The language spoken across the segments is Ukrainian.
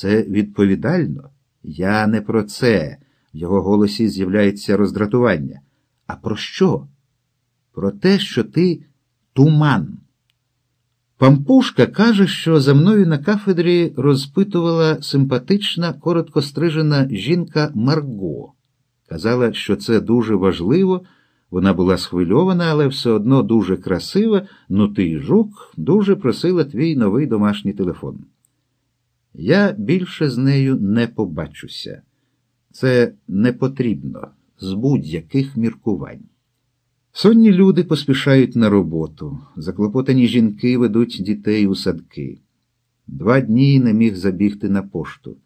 Це відповідально? Я не про це. В його голосі з'являється роздратування. А про що? Про те, що ти туман. Пампушка каже, що за мною на кафедрі розпитувала симпатична, коротко стрижена жінка Марго. Казала, що це дуже важливо. Вона була схвильована, але все одно дуже красива, ну ти, жук, дуже просила твій новий домашній телефон. Я більше з нею не побачуся. Це не потрібно з будь-яких міркувань. Сонні люди поспішають на роботу, заклопотані жінки ведуть дітей у садки. Два дні не міг забігти на пошту.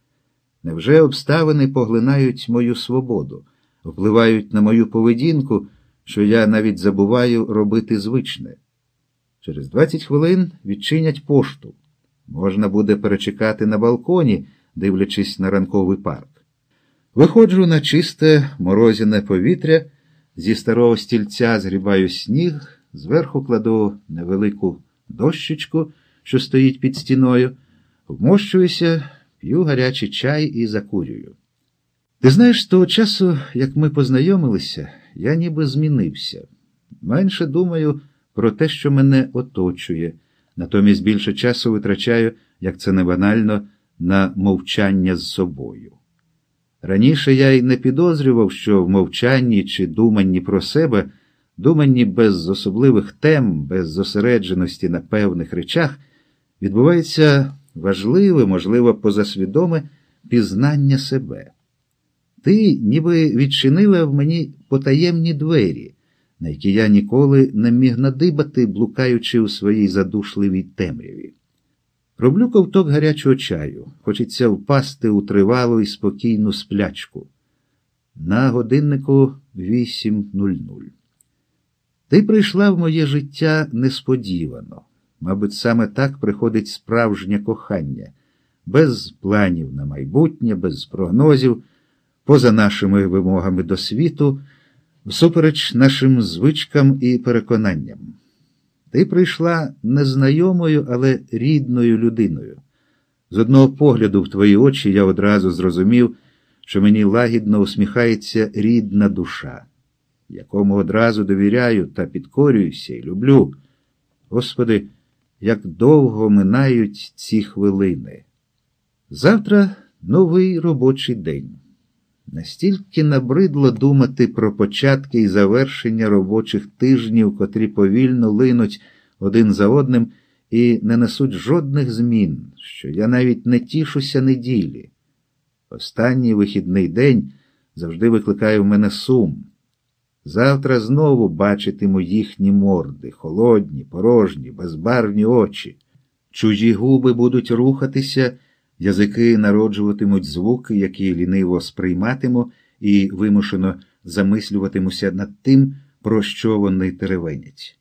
Невже обставини поглинають мою свободу, впливають на мою поведінку, що я навіть забуваю робити звичне? Через 20 хвилин відчинять пошту. Можна буде перечекати на балконі, дивлячись на ранковий парк. Виходжу на чисте морозяне повітря, зі старого стільця згрібаю сніг, зверху кладу невелику дощечку, що стоїть під стіною, вмощуюся, п'ю гарячий чай і закурюю. Ти знаєш, з того часу, як ми познайомилися, я ніби змінився. Менше думаю про те, що мене оточує, натомість більше часу витрачаю, як це не банально, на мовчання з собою. Раніше я й не підозрював, що в мовчанні чи думанні про себе, думанні без особливих тем, без зосередженості на певних речах, відбувається важливе, можливо, позасвідоме пізнання себе. Ти ніби відчинила в мені потаємні двері, на які я ніколи не міг надибати, блукаючи у своїй задушливій темряві. Роблю ковток гарячого чаю, хочеться впасти у тривалу і спокійну сплячку. На годиннику 8.00. Ти прийшла в моє життя несподівано. Мабуть, саме так приходить справжнє кохання, без планів на майбутнє, без прогнозів, поза нашими вимогами до світу, всупереч нашим звичкам і переконанням. Ти прийшла незнайомою, але рідною людиною. З одного погляду в твої очі я одразу зрозумів, що мені лагідно усміхається рідна душа, якому одразу довіряю та підкорююся і люблю. Господи, як довго минають ці хвилини. Завтра новий робочий день. Настільки набридло думати про початки і завершення робочих тижнів, котрі повільно линуть один за одним і не несуть жодних змін, що я навіть не тішуся неділі. Останній вихідний день завжди викликає в мене сум. Завтра знову бачитиму їхні морди, холодні, порожні, безбарвні очі. Чужі губи будуть рухатися. Язики народжуватимуть звуки, які ліниво сприйматиму, і вимушено замислюватимуся над тим, про що вони теревенять.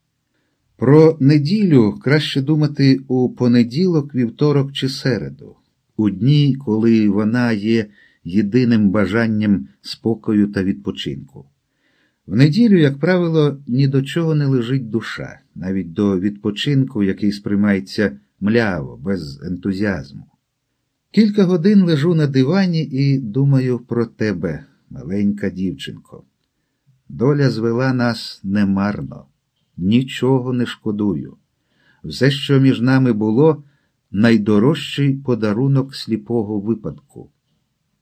Про неділю краще думати у понеділок, вівторок чи середу, у дні, коли вона є єдиним бажанням спокою та відпочинку. В неділю, як правило, ні до чого не лежить душа, навіть до відпочинку, який сприймається мляво, без ентузіазму. Кілька годин лежу на дивані і думаю про тебе, маленька дівчинко. Доля звела нас немарно, нічого не шкодую. Все, що між нами було, найдорожчий подарунок сліпого випадку.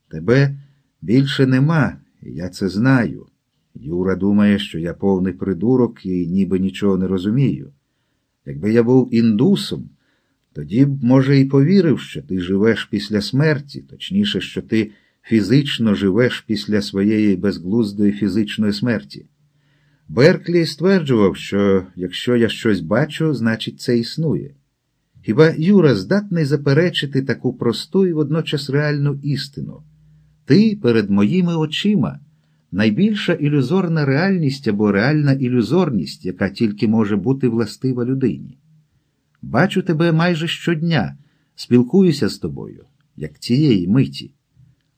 Тебе більше нема, я це знаю. Юра думає, що я повний придурок і ніби нічого не розумію. Якби я був індусом, тоді б, може, і повірив, що ти живеш після смерті, точніше, що ти фізично живеш після своєї безглуздої фізичної смерті. Берклі стверджував, що якщо я щось бачу, значить це існує. Хіба Юра здатний заперечити таку просту і водночас реальну істину? Ти перед моїми очима найбільша ілюзорна реальність або реальна ілюзорність, яка тільки може бути властива людині. Бачу тебе майже щодня, спілкуюся з тобою, як цієї миті.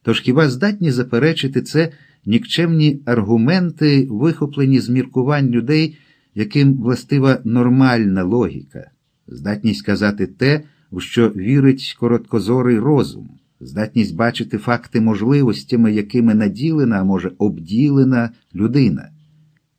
Тож хіба здатні заперечити це нікчемні аргументи, вихоплені з міркувань людей, яким властива нормальна логіка, здатність сказати те, у що вірить короткозорий розум, здатність бачити факти можливостями, якими наділена, а може обділена людина.